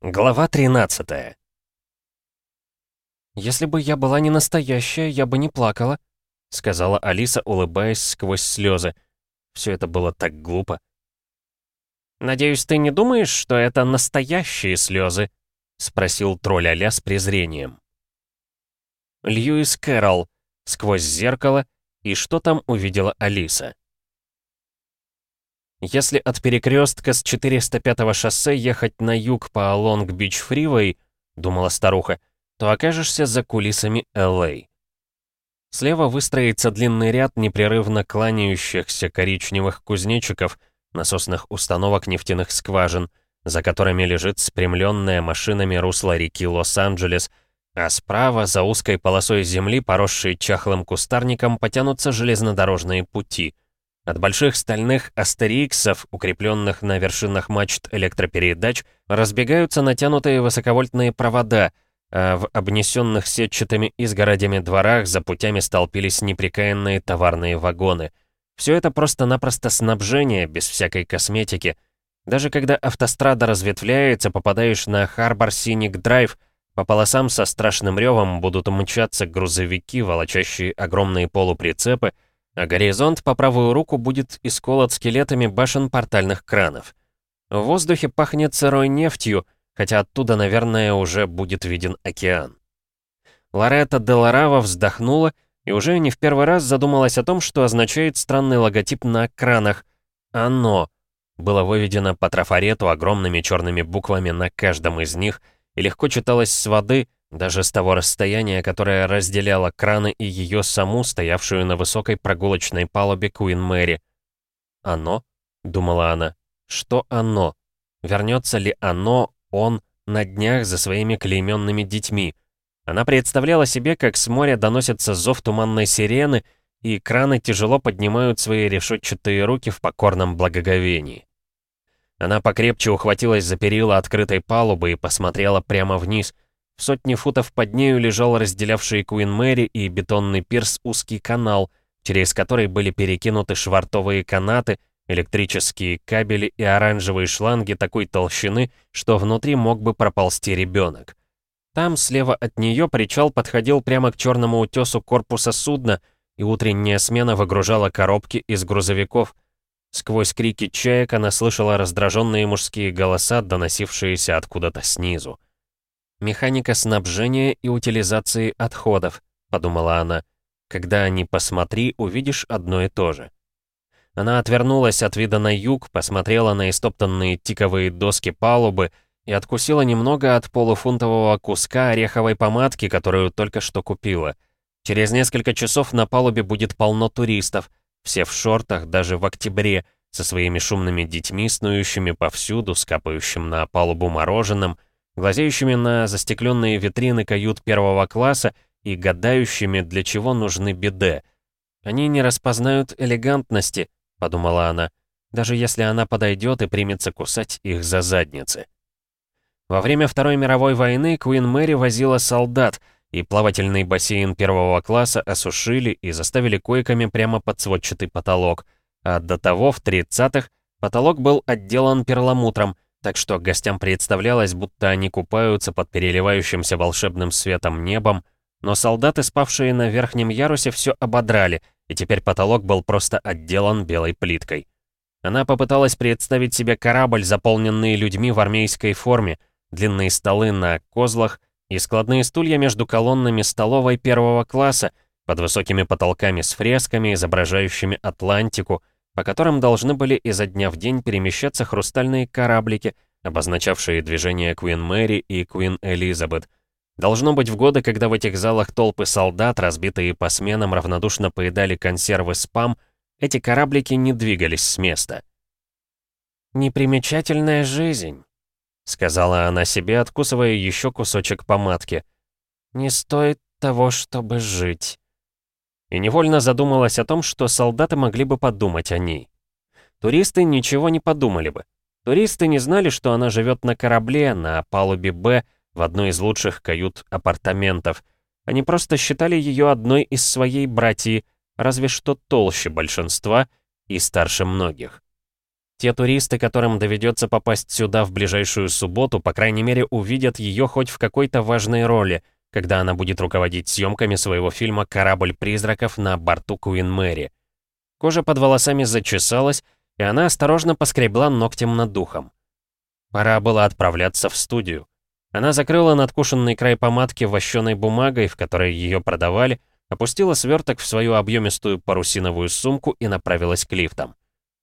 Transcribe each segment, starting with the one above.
Глава 13 «Если бы я была не настоящая, я бы не плакала», — сказала Алиса, улыбаясь сквозь слезы. Все это было так глупо. «Надеюсь, ты не думаешь, что это настоящие слезы?» — спросил тролль Аля с презрением. Льюис Кэрролл сквозь зеркало, и что там увидела Алиса? Если от перекрестка с 405-го шоссе ехать на юг по Лонг-Бич-Фривей, думала старуха, то окажешься за кулисами Л.А. Слева выстроится длинный ряд непрерывно кланяющихся коричневых кузнечиков, насосных установок нефтяных скважин, за которыми лежит спрямленная машинами русло реки Лос-Анджелес, а справа, за узкой полосой земли, поросшей чахлым кустарником, потянутся железнодорожные пути — от больших стальных астериксов, укрепленных на вершинах мачт электропередач, разбегаются натянутые высоковольтные провода, а в обнесенных сетчатыми изгородями дворах за путями столпились неприкаянные товарные вагоны. Все это просто-напросто снабжение, без всякой косметики. Даже когда автострада разветвляется, попадаешь на Харбор Синик Драйв, по полосам со страшным ревом будут мчаться грузовики, волочащие огромные полуприцепы, а горизонт по правую руку будет исколот скелетами башен портальных кранов. В воздухе пахнет сырой нефтью, хотя оттуда, наверное, уже будет виден океан. Лоретта де вздохнула и уже не в первый раз задумалась о том, что означает странный логотип на кранах. «Оно» было выведено по трафарету огромными черными буквами на каждом из них и легко читалось с воды — даже с того расстояния, которое разделяло краны и ее саму, стоявшую на высокой прогулочной палубе Куин Мэри. «Оно?» — думала она. «Что оно? Вернется ли оно, он, на днях за своими клейменными детьми?» Она представляла себе, как с моря доносится зов туманной сирены, и краны тяжело поднимают свои решетчатые руки в покорном благоговении. Она покрепче ухватилась за перила открытой палубы и посмотрела прямо вниз — в сотне футов под нею лежал разделявший Куин Мэри и бетонный пирс узкий канал, через который были перекинуты швартовые канаты, электрические кабели и оранжевые шланги такой толщины, что внутри мог бы проползти ребенок. Там, слева от нее, причал подходил прямо к черному утесу корпуса судна, и утренняя смена выгружала коробки из грузовиков. Сквозь крики чаек она слышала раздраженные мужские голоса, доносившиеся откуда-то снизу. «Механика снабжения и утилизации отходов», — подумала она. «Когда ни посмотри, увидишь одно и то же». Она отвернулась от вида на юг, посмотрела на истоптанные тиковые доски палубы и откусила немного от полуфунтового куска ореховой помадки, которую только что купила. Через несколько часов на палубе будет полно туристов, все в шортах, даже в октябре, со своими шумными детьми, снующими повсюду, скапающим на палубу мороженым — глазеющими на застекленные витрины кают первого класса и гадающими, для чего нужны биде. «Они не распознают элегантности», — подумала она, даже если она подойдет и примется кусать их за задницы. Во время Второй мировой войны Куин Мэри возила солдат, и плавательный бассейн первого класса осушили и заставили койками прямо под сводчатый потолок, а до того, в 30-х, потолок был отделан перламутром — так что гостям представлялось, будто они купаются под переливающимся волшебным светом небом, но солдаты, спавшие на верхнем ярусе, все ободрали, и теперь потолок был просто отделан белой плиткой. Она попыталась представить себе корабль, заполненный людьми в армейской форме, длинные столы на козлах и складные стулья между колоннами столовой первого класса под высокими потолками с фресками, изображающими Атлантику, по которым должны были изо дня в день перемещаться хрустальные кораблики, обозначавшие движение Куин Мэри и Куин Элизабет. Должно быть в годы, когда в этих залах толпы солдат, разбитые по сменам, равнодушно поедали консервы спам, эти кораблики не двигались с места. «Непримечательная жизнь», — сказала она себе, откусывая еще кусочек помадки. «Не стоит того, чтобы жить» и невольно задумалась о том, что солдаты могли бы подумать о ней. Туристы ничего не подумали бы. Туристы не знали, что она живет на корабле, на палубе «Б», в одной из лучших кают апартаментов. Они просто считали ее одной из своей братьи, разве что толще большинства и старше многих. Те туристы, которым доведется попасть сюда в ближайшую субботу, по крайней мере, увидят ее хоть в какой-то важной роли, когда она будет руководить съемками своего фильма «Корабль призраков» на борту Куин Мэри. Кожа под волосами зачесалась, и она осторожно поскребла ногтем над духом. Пора было отправляться в студию. Она закрыла надкушенный край помадки вощеной бумагой, в которой ее продавали, опустила сверток в свою объемистую парусиновую сумку и направилась к лифтам.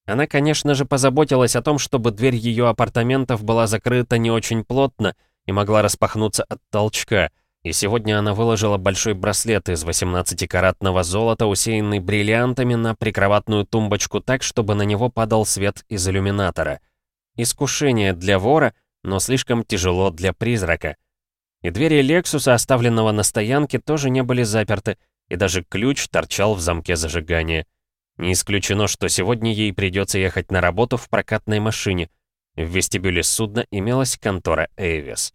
Она, конечно же, позаботилась о том, чтобы дверь ее апартаментов была закрыта не очень плотно и могла распахнуться от толчка, и сегодня она выложила большой браслет из 18-каратного золота, усеянный бриллиантами, на прикроватную тумбочку так, чтобы на него падал свет из иллюминатора. Искушение для вора, но слишком тяжело для призрака. И двери Лексуса, оставленного на стоянке, тоже не были заперты, и даже ключ торчал в замке зажигания. Не исключено, что сегодня ей придется ехать на работу в прокатной машине. В вестибюле судна имелась контора Эйвис.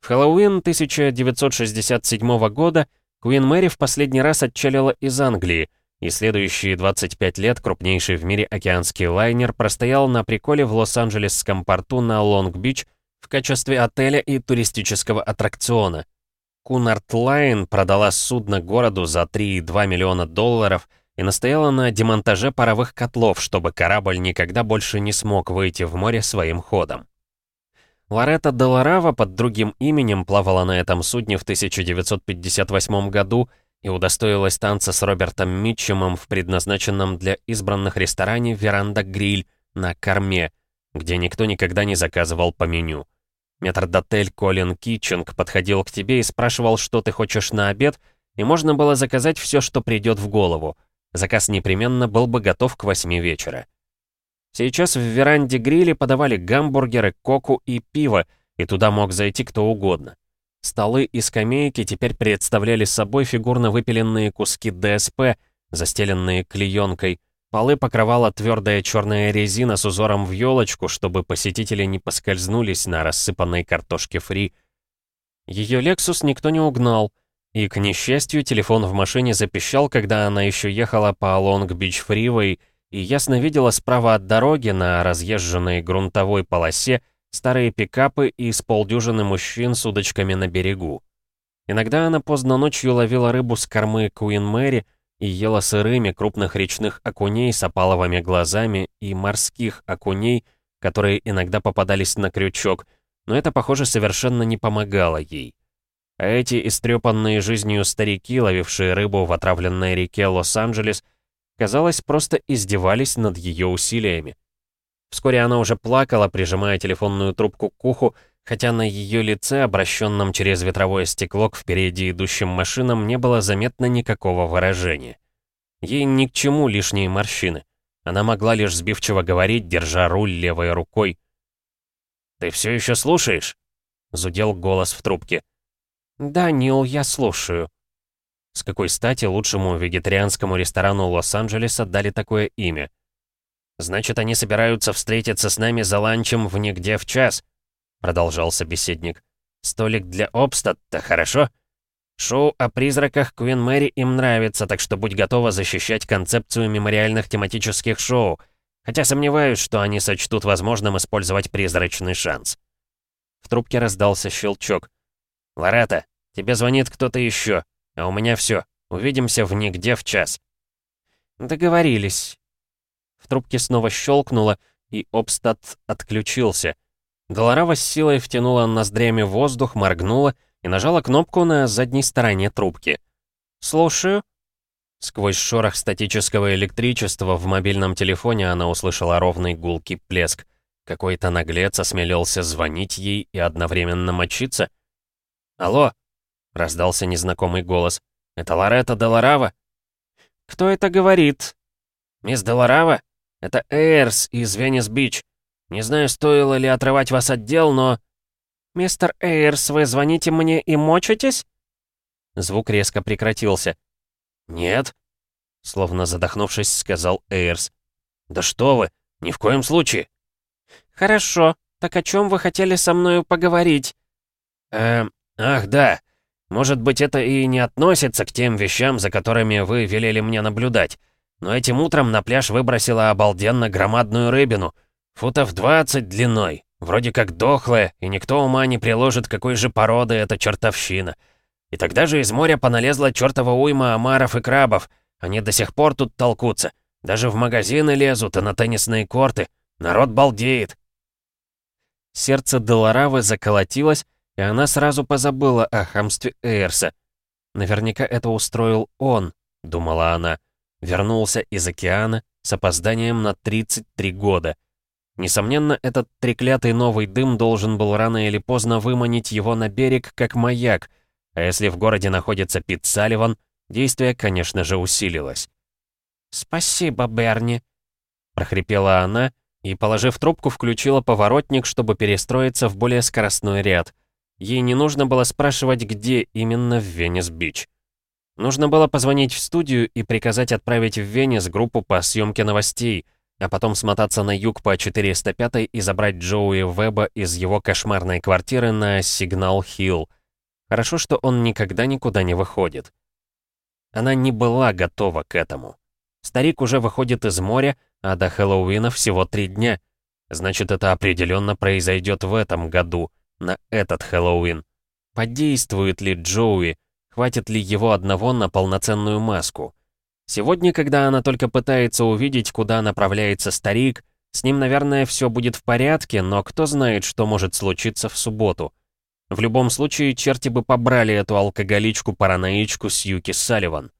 В Хэллоуин 1967 года Куин Мэри в последний раз отчалила из Англии, и следующие 25 лет крупнейший в мире океанский лайнер простоял на приколе в Лос-Анджелесском порту на Лонг-Бич в качестве отеля и туристического аттракциона. Кунард Лайн продала судно городу за 3,2 миллиона долларов – и настояла на демонтаже паровых котлов, чтобы корабль никогда больше не смог выйти в море своим ходом. Лоретта Деларава под другим именем плавала на этом судне в 1958 году и удостоилась танца с Робертом Митчемом в предназначенном для избранных ресторане «Веранда Гриль» на корме, где никто никогда не заказывал по меню. Метрдотель Колин Китчинг подходил к тебе и спрашивал, что ты хочешь на обед, и можно было заказать все, что придет в голову — Заказ непременно был бы готов к восьми вечера. Сейчас в веранде гриле подавали гамбургеры, коку и пиво, и туда мог зайти кто угодно. Столы и скамейки теперь представляли собой фигурно выпиленные куски ДСП, застеленные клеенкой. Полы покрывала твердая черная резина с узором в елочку, чтобы посетители не поскользнулись на рассыпанной картошке фри. Ее «Лексус» никто не угнал, и, к несчастью, телефон в машине запищал, когда она еще ехала по Лонг-Бич-Фривей и ясно видела справа от дороги на разъезженной грунтовой полосе старые пикапы и с полдюжины мужчин с удочками на берегу. Иногда она поздно ночью ловила рыбу с кормы Куин Мэри и ела сырыми крупных речных окуней с опаловыми глазами и морских окуней, которые иногда попадались на крючок, но это, похоже, совершенно не помогало ей а эти истрепанные жизнью старики, ловившие рыбу в отравленной реке Лос-Анджелес, казалось, просто издевались над ее усилиями. Вскоре она уже плакала, прижимая телефонную трубку к уху, хотя на ее лице, обращенном через ветровое стекло к впереди идущим машинам, не было заметно никакого выражения. Ей ни к чему лишние морщины. Она могла лишь сбивчиво говорить, держа руль левой рукой. «Ты все еще слушаешь?» — зудел голос в трубке. «Да, Нил, я слушаю». С какой стати лучшему вегетарианскому ресторану Лос-Анджелеса дали такое имя? «Значит, они собираются встретиться с нами за ланчем в нигде в час», — продолжал собеседник. «Столик для обстат-то хорошо? Шоу о призраках Куин Мэри им нравится, так что будь готова защищать концепцию мемориальных тематических шоу, хотя сомневаюсь, что они сочтут возможным использовать призрачный шанс». В трубке раздался щелчок. «Лоретта, тебе звонит кто-то еще, а у меня все. Увидимся в нигде в час». «Договорились». В трубке снова щелкнуло, и Обстат отключился. Долорава с силой втянула ноздрями воздух, моргнула и нажала кнопку на задней стороне трубки. «Слушаю». Сквозь шорох статического электричества в мобильном телефоне она услышала ровный гулкий плеск. Какой-то наглец осмелился звонить ей и одновременно мочиться — «Алло!» — раздался незнакомый голос. «Это Лоретта Деларава?» «Кто это говорит?» «Мисс Деларава? Это Эйрс из Венес-Бич. Не знаю, стоило ли отрывать вас от дел, но...» «Мистер Эйрс, вы звоните мне и мочитесь?» Звук резко прекратился. «Нет», — словно задохнувшись, сказал Эйрс. «Да что вы, ни в коем случае». «Хорошо, так о чем вы хотели со мною поговорить?» «Эм, «Ах, да. Может быть, это и не относится к тем вещам, за которыми вы велели мне наблюдать. но этим утром на пляж выбросила обалденно громадную рыбину. Футов 20 длиной, вроде как дохлая, и никто ума не приложит, какой же породы эта чертовщина. И тогда же из моря поналезла чертова уйма омаров и крабов. Они до сих пор тут толкутся. Даже в магазины лезут и на теннисные корты. Народ балдеет. Сердце Деларавы заколотилось, и она сразу позабыла о хамстве Эйрса. «Наверняка это устроил он», — думала она. Вернулся из океана с опозданием на 33 года. Несомненно, этот треклятый новый дым должен был рано или поздно выманить его на берег, как маяк, а если в городе находится Пит Салливан, действие, конечно же, усилилось. «Спасибо, Берни», — прохрипела она и, положив трубку, включила поворотник, чтобы перестроиться в более скоростной ряд. Ей не нужно было спрашивать, где именно в Венес-Бич. Нужно было позвонить в студию и приказать отправить в Венес группу по съемке новостей, а потом смотаться на юг по 405 и забрать Джоуи Веба из его кошмарной квартиры на Сигнал-Хилл. Хорошо, что он никогда никуда не выходит. Она не была готова к этому. Старик уже выходит из моря, а до Хэллоуина всего три дня. Значит, это определенно произойдет в этом году на этот Хэллоуин. Подействует ли Джоуи? Хватит ли его одного на полноценную маску? Сегодня, когда она только пытается увидеть, куда направляется старик, с ним, наверное, все будет в порядке, но кто знает, что может случиться в субботу. В любом случае, черти бы побрали эту алкоголичку-параноичку с Юки Салливан.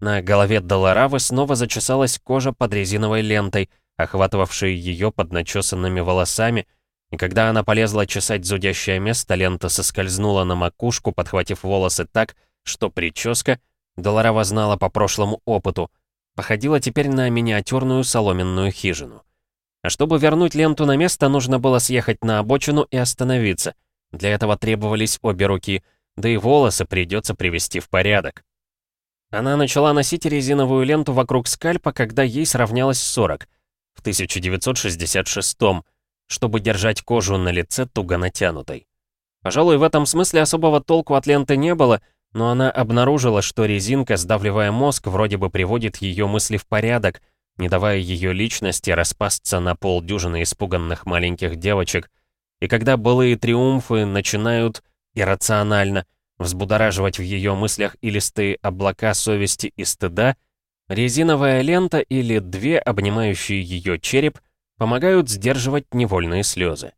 На голове Долоравы снова зачесалась кожа под резиновой лентой, охватывавшей ее под начесанными волосами, и когда она полезла чесать зудящее место, лента соскользнула на макушку, подхватив волосы так, что прическа, Долорава знала по прошлому опыту, походила теперь на миниатюрную соломенную хижину. А чтобы вернуть ленту на место, нужно было съехать на обочину и остановиться. Для этого требовались обе руки, да и волосы придется привести в порядок. Она начала носить резиновую ленту вокруг скальпа, когда ей сравнялось 40, в 1966 -м чтобы держать кожу на лице туго натянутой. Пожалуй, в этом смысле особого толку от ленты не было, но она обнаружила, что резинка, сдавливая мозг, вроде бы приводит ее мысли в порядок, не давая ее личности распасться на полдюжины испуганных маленьких девочек. И когда былые триумфы начинают иррационально взбудораживать в ее мыслях и листы облака совести и стыда, резиновая лента или две, обнимающие ее череп, помогают сдерживать невольные слезы.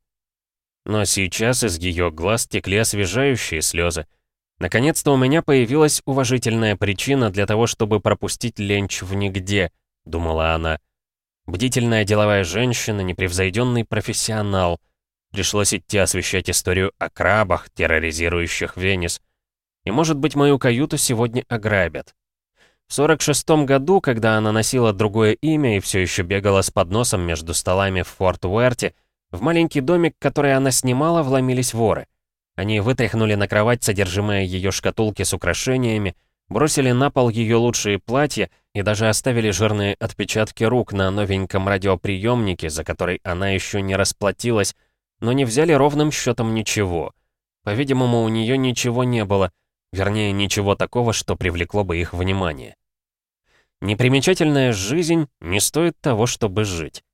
Но сейчас из ее глаз текли освежающие слезы. Наконец-то у меня появилась уважительная причина для того, чтобы пропустить ленч в нигде, думала она. Бдительная деловая женщина, непревзойденный профессионал. Пришлось идти освещать историю о крабах, терроризирующих Венес. И, может быть, мою каюту сегодня ограбят. В 46 году, когда она носила другое имя и все еще бегала с подносом между столами в Форт Уэрте, в маленький домик, который она снимала, вломились воры. Они вытряхнули на кровать содержимое ее шкатулки с украшениями, бросили на пол ее лучшие платья и даже оставили жирные отпечатки рук на новеньком радиоприемнике, за который она еще не расплатилась, но не взяли ровным счетом ничего. По-видимому, у нее ничего не было, вернее, ничего такого, что привлекло бы их внимание. Непримечательная жизнь не стоит того, чтобы жить.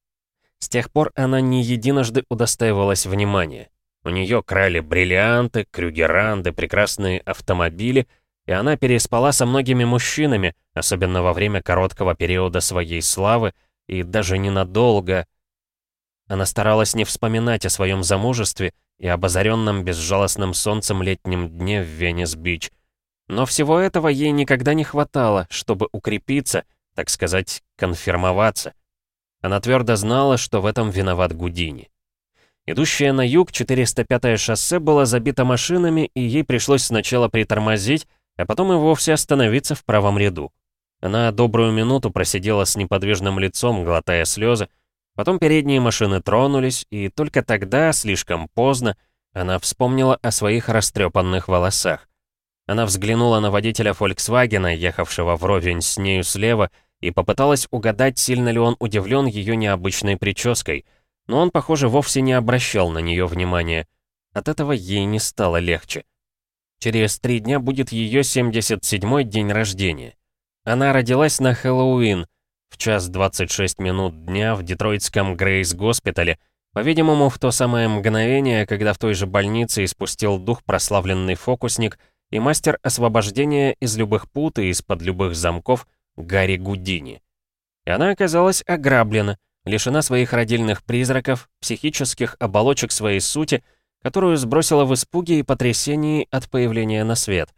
С тех пор она не единожды удостаивалась внимания. У нее крали бриллианты, крюгеранды, прекрасные автомобили, и она переспала со многими мужчинами, особенно во время короткого периода своей славы, и даже ненадолго. Она старалась не вспоминать о своем замужестве и об озаренном безжалостным солнцем летнем дне в Венес-Бич — но всего этого ей никогда не хватало, чтобы укрепиться, так сказать, конфирмоваться. Она твердо знала, что в этом виноват Гудини. Идущее на юг 405-е шоссе было забито машинами, и ей пришлось сначала притормозить, а потом и вовсе остановиться в правом ряду. Она добрую минуту просидела с неподвижным лицом, глотая слезы, потом передние машины тронулись, и только тогда, слишком поздно, она вспомнила о своих растрепанных волосах. Она взглянула на водителя Фольксвагена, ехавшего вровень с нею слева, и попыталась угадать, сильно ли он удивлен ее необычной прической. Но он, похоже, вовсе не обращал на нее внимания. От этого ей не стало легче. Через три дня будет ее 77-й день рождения. Она родилась на Хэллоуин, в час 26 минут дня в детройтском Грейс-госпитале, по-видимому, в то самое мгновение, когда в той же больнице испустил дух прославленный фокусник и мастер освобождения из любых пут и из-под любых замков Гарри Гудини. И она оказалась ограблена, лишена своих родильных призраков, психических оболочек своей сути, которую сбросила в испуге и потрясении от появления на свет.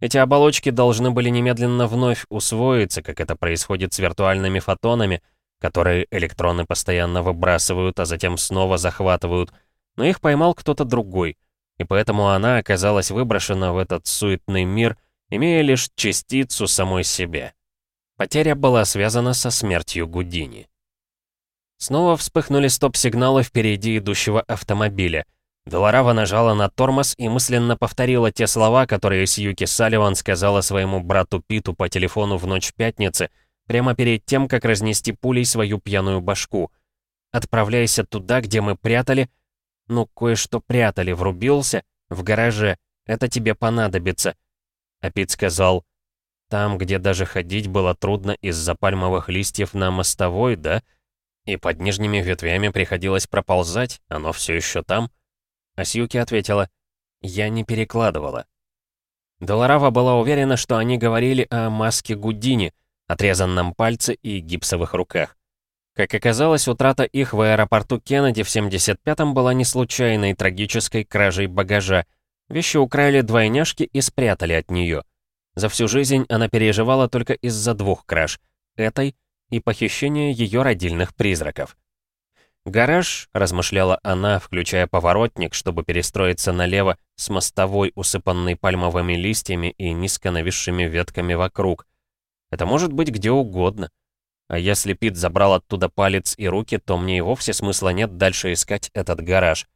Эти оболочки должны были немедленно вновь усвоиться, как это происходит с виртуальными фотонами, которые электроны постоянно выбрасывают, а затем снова захватывают, но их поймал кто-то другой, и поэтому она оказалась выброшена в этот суетный мир, имея лишь частицу самой себя. Потеря была связана со смертью Гудини. Снова вспыхнули стоп-сигналы впереди идущего автомобиля — Долорава нажала на тормоз и мысленно повторила те слова, которые Сьюки Салливан сказала своему брату Питу по телефону в ночь пятницы, прямо перед тем, как разнести пулей свою пьяную башку. «Отправляйся туда, где мы прятали...» «Ну, кое-что прятали, врубился. В гараже. Это тебе понадобится». А Пит сказал... «Там, где даже ходить было трудно из-за пальмовых листьев на мостовой, да? И под нижними ветвями приходилось проползать, оно все еще там?» А Сьюки ответила, «Я не перекладывала». Долорава была уверена, что они говорили о маске Гудини, отрезанном пальце и гипсовых руках. Как оказалось, утрата их в аэропорту Кеннеди в 75-м была не случайной трагической кражей багажа. Вещи украли двойняшки и спрятали от нее. За всю жизнь она переживала только из-за двух краж — этой и похищения ее родильных призраков. «Гараж», — размышляла она, включая поворотник, чтобы перестроиться налево с мостовой, усыпанной пальмовыми листьями и низко нависшими ветками вокруг. «Это может быть где угодно. А если Пит забрал оттуда палец и руки, то мне и вовсе смысла нет дальше искать этот гараж.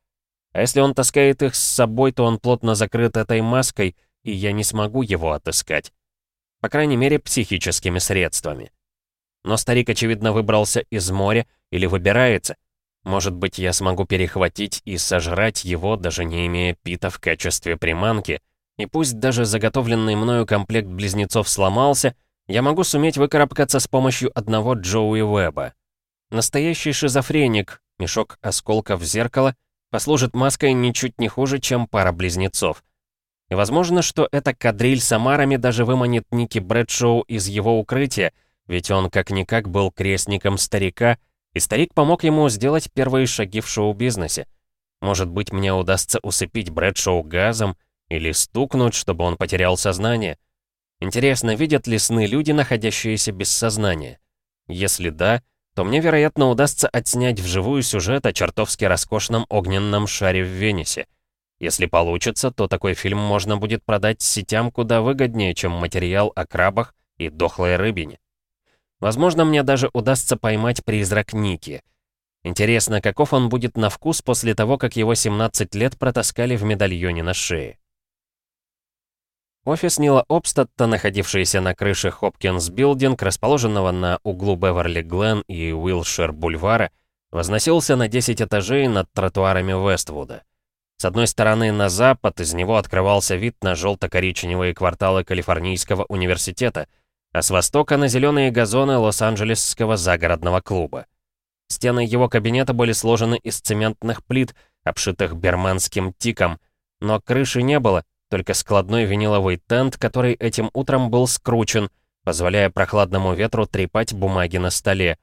А если он таскает их с собой, то он плотно закрыт этой маской, и я не смогу его отыскать. По крайней мере, психическими средствами. Но старик, очевидно, выбрался из моря или выбирается, может быть, я смогу перехватить и сожрать его, даже не имея пита в качестве приманки. И пусть даже заготовленный мною комплект близнецов сломался, я могу суметь выкарабкаться с помощью одного Джоуи Уэба. Настоящий шизофреник, мешок осколков зеркала, послужит маской ничуть не хуже, чем пара близнецов. И возможно, что эта кадриль с омарами даже выманит Ники Брэдшоу из его укрытия, ведь он как-никак был крестником старика — и старик помог ему сделать первые шаги в шоу-бизнесе. Может быть, мне удастся усыпить Брэдшоу газом или стукнуть, чтобы он потерял сознание. Интересно, видят ли сны люди, находящиеся без сознания? Если да, то мне, вероятно, удастся отснять вживую сюжет о чертовски роскошном огненном шаре в Венесе. Если получится, то такой фильм можно будет продать сетям куда выгоднее, чем материал о крабах и дохлой рыбине. Возможно, мне даже удастся поймать призрак Ники. Интересно, каков он будет на вкус после того, как его 17 лет протаскали в медальоне на шее. Офис Нила Обстатта, находившийся на крыше Хопкинс Билдинг, расположенного на углу Беверли-Глен и Уилшир-Бульвара, возносился на 10 этажей над тротуарами Вествуда. С одной стороны, на запад из него открывался вид на желто-коричневые кварталы Калифорнийского университета — а с востока на зеленые газоны Лос-Анджелесского загородного клуба. Стены его кабинета были сложены из цементных плит, обшитых берманским тиком, но крыши не было, только складной виниловый тент, который этим утром был скручен, позволяя прохладному ветру трепать бумаги на столе.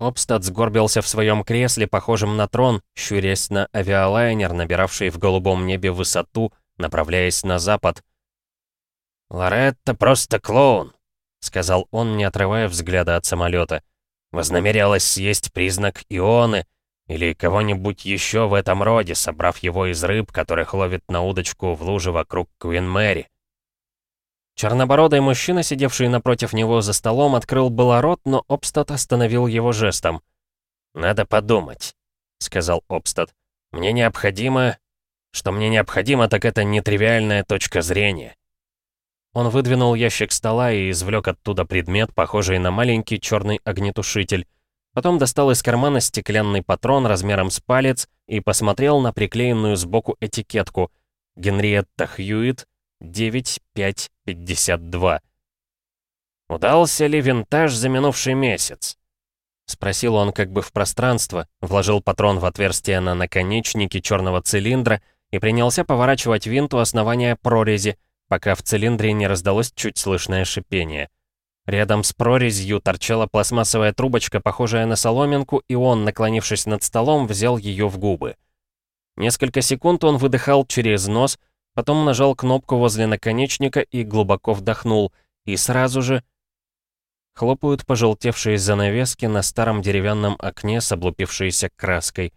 Обстад сгорбился в своем кресле, похожем на трон, щурясь на авиалайнер, набиравший в голубом небе высоту, направляясь на запад. «Лоретта просто клоун», — сказал он, не отрывая взгляда от самолета. «Вознамерялась съесть признак Ионы или кого-нибудь еще в этом роде, собрав его из рыб, которых ловит на удочку в луже вокруг Куин Мэри». Чернобородый мужчина, сидевший напротив него за столом, открыл было рот, но Обстат остановил его жестом. «Надо подумать», — сказал Обстат. «Мне необходимо... Что мне необходимо, так это нетривиальная точка зрения. Он выдвинул ящик стола и извлек оттуда предмет, похожий на маленький черный огнетушитель. Потом достал из кармана стеклянный патрон размером с палец и посмотрел на приклеенную сбоку этикетку «Генриетта Хьюит 9552». «Удался ли винтаж за минувший месяц?» Спросил он как бы в пространство, вложил патрон в отверстие на наконечнике черного цилиндра и принялся поворачивать винт у основания прорези, пока в цилиндре не раздалось чуть слышное шипение. Рядом с прорезью торчала пластмассовая трубочка, похожая на соломинку, и он, наклонившись над столом, взял ее в губы. Несколько секунд он выдыхал через нос, потом нажал кнопку возле наконечника и глубоко вдохнул, и сразу же Хлопают пожелтевшие занавески на старом деревянном окне с облупившейся краской.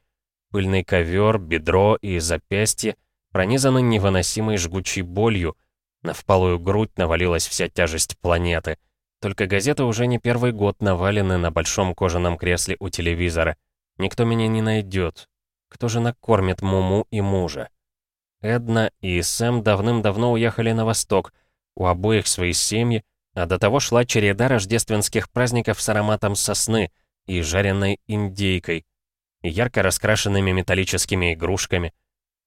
Пыльный ковер, бедро и запястье пронизаны невыносимой жгучей болью. На впалую грудь навалилась вся тяжесть планеты. Только газеты уже не первый год навалены на большом кожаном кресле у телевизора. Никто меня не найдет. Кто же накормит Муму и мужа? Эдна и Сэм давным-давно уехали на восток. У обоих свои семьи, а до того шла череда рождественских праздников с ароматом сосны и жареной индейкой, и ярко раскрашенными металлическими игрушками.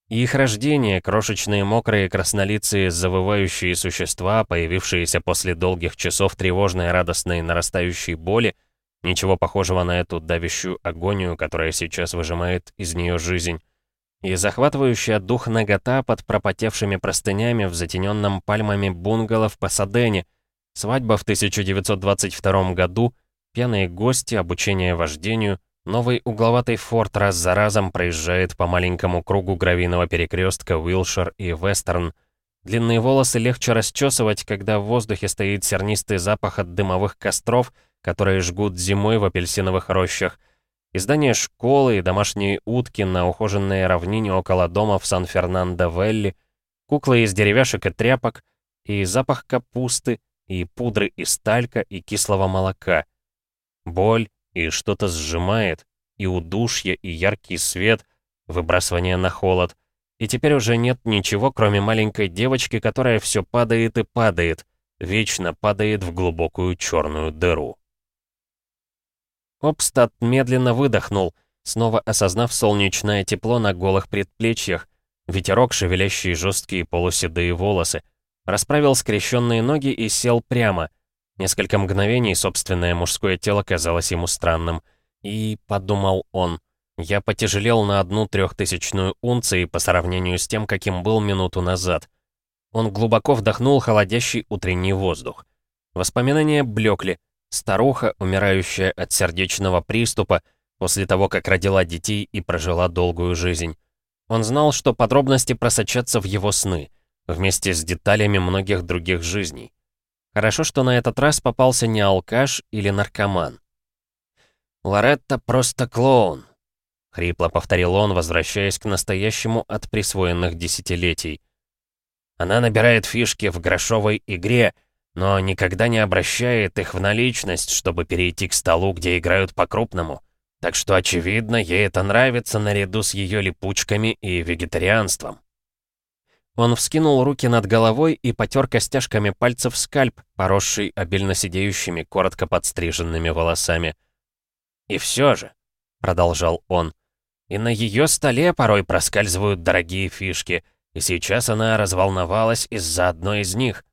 Их рождение, крошечные мокрые краснолицые завывающие существа, появившиеся после долгих часов тревожной радостной нарастающей боли, ничего похожего на эту давящую агонию, которая сейчас выжимает из нее жизнь, и захватывающая дух нагота под пропотевшими простынями в затененном пальмами бунгало в Пасадене, Свадьба в 1922 году, пьяные гости, обучение вождению, новый угловатый форт раз за разом проезжает по маленькому кругу гравийного перекрестка Уилшир и Вестерн. Длинные волосы легче расчесывать, когда в воздухе стоит сернистый запах от дымовых костров, которые жгут зимой в апельсиновых рощах. Издание школы и домашние утки на ухоженной равнине около дома в Сан-Фернандо-Велли, куклы из деревяшек и тряпок, и запах капусты, и пудры из талька, и кислого молока. Боль, и что-то сжимает, и удушье, и яркий свет, выбрасывание на холод. И теперь уже нет ничего, кроме маленькой девочки, которая все падает и падает, вечно падает в глубокую черную дыру. Обстат медленно выдохнул, снова осознав солнечное тепло на голых предплечьях, ветерок, шевелящий жесткие полуседые волосы, Расправил скрещенные ноги и сел прямо. Несколько мгновений собственное мужское тело казалось ему странным. И, подумал он, я потяжелел на одну трехтысячную унции по сравнению с тем, каким был минуту назад. Он глубоко вдохнул холодящий утренний воздух. Воспоминания блекли. Старуха, умирающая от сердечного приступа, после того, как родила детей и прожила долгую жизнь. Он знал, что подробности просочатся в его сны — вместе с деталями многих других жизней. Хорошо, что на этот раз попался не алкаш или наркоман. «Лоретта просто клоун», — хрипло повторил он, возвращаясь к настоящему от присвоенных десятилетий. «Она набирает фишки в грошовой игре, но никогда не обращает их в наличность, чтобы перейти к столу, где играют по-крупному. Так что, очевидно, ей это нравится наряду с ее липучками и вегетарианством. Он вскинул руки над головой и потер костяшками пальцев скальп, поросший обильно сидеющими, коротко подстриженными волосами. «И все же», — продолжал он, — «и на ее столе порой проскальзывают дорогие фишки, и сейчас она разволновалась из-за одной из них».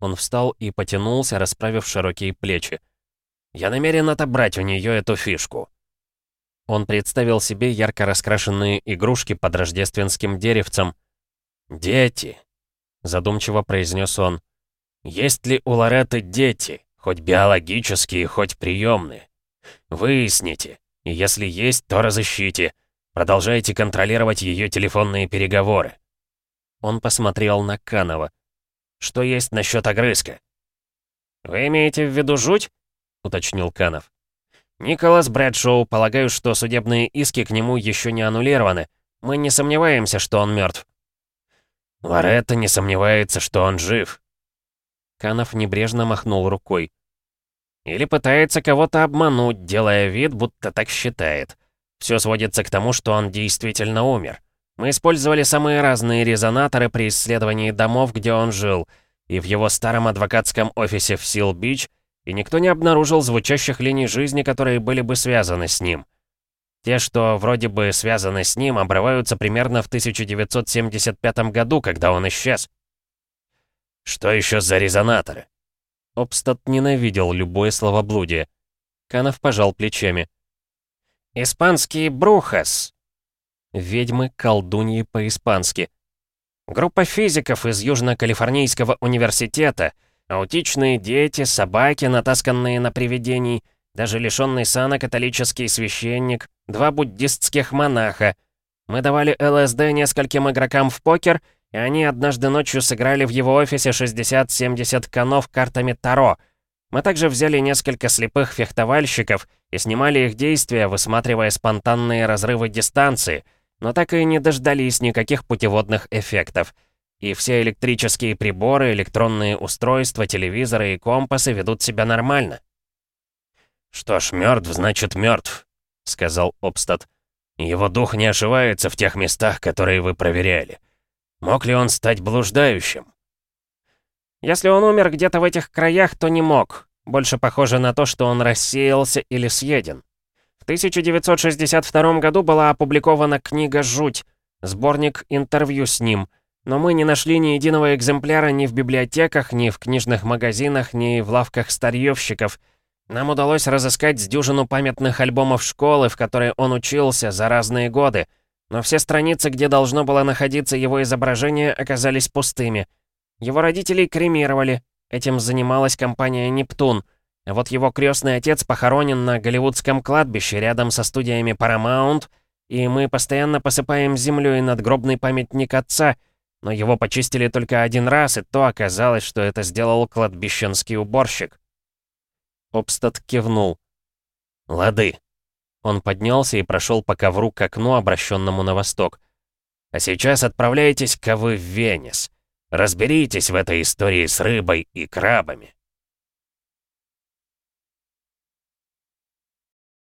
Он встал и потянулся, расправив широкие плечи. «Я намерен отобрать у нее эту фишку». Он представил себе ярко раскрашенные игрушки под рождественским деревцем, «Дети», — задумчиво произнес он. «Есть ли у Лоретты дети, хоть биологические, хоть приемные? Выясните, и если есть, то разыщите. Продолжайте контролировать ее телефонные переговоры». Он посмотрел на Канова. «Что есть насчет огрызка?» «Вы имеете в виду жуть?» — уточнил Канов. «Николас Брэдшоу, полагаю, что судебные иски к нему еще не аннулированы. Мы не сомневаемся, что он мертв. Лоретта не сомневается, что он жив. Канов небрежно махнул рукой. Или пытается кого-то обмануть, делая вид, будто так считает. Все сводится к тому, что он действительно умер. Мы использовали самые разные резонаторы при исследовании домов, где он жил, и в его старом адвокатском офисе в Сил-Бич, и никто не обнаружил звучащих линий жизни, которые были бы связаны с ним. Те, что вроде бы связаны с ним, обрываются примерно в 1975 году, когда он исчез. Что еще за резонаторы? Обстат ненавидел любое словоблудие. Канов пожал плечами. «Испанский брухас». Ведьмы, колдуньи по-испански. Группа физиков из Южно-Калифорнийского университета, аутичные дети, собаки, натасканные на привидений, даже лишенный сана католический священник, два буддистских монаха. Мы давали ЛСД нескольким игрокам в покер, и они однажды ночью сыграли в его офисе 60-70 конов картами Таро. Мы также взяли несколько слепых фехтовальщиков и снимали их действия, высматривая спонтанные разрывы дистанции — но так и не дождались никаких путеводных эффектов. И все электрические приборы, электронные устройства, телевизоры и компасы ведут себя нормально. «Что ж, мертв, значит мертв», — сказал Обстат. «Его дух не ошивается в тех местах, которые вы проверяли. Мог ли он стать блуждающим?» «Если он умер где-то в этих краях, то не мог. Больше похоже на то, что он рассеялся или съеден. В 1962 году была опубликована книга «Жуть», сборник интервью с ним, но мы не нашли ни единого экземпляра ни в библиотеках, ни в книжных магазинах, ни в лавках старьевщиков. Нам удалось разыскать с дюжину памятных альбомов школы, в которой он учился за разные годы, но все страницы, где должно было находиться его изображение, оказались пустыми. Его родителей кремировали, этим занималась компания «Нептун», а вот его крестный отец похоронен на голливудском кладбище рядом со студиями Paramount, и мы постоянно посыпаем землей надгробный памятник отца, но его почистили только один раз, и то оказалось, что это сделал кладбищенский уборщик. Обстат кивнул. «Лады». Он поднялся и прошел по ковру к окну, обращенному на восток. «А сейчас отправляйтесь-ка вы в Венес. Разберитесь в этой истории с рыбой и крабами».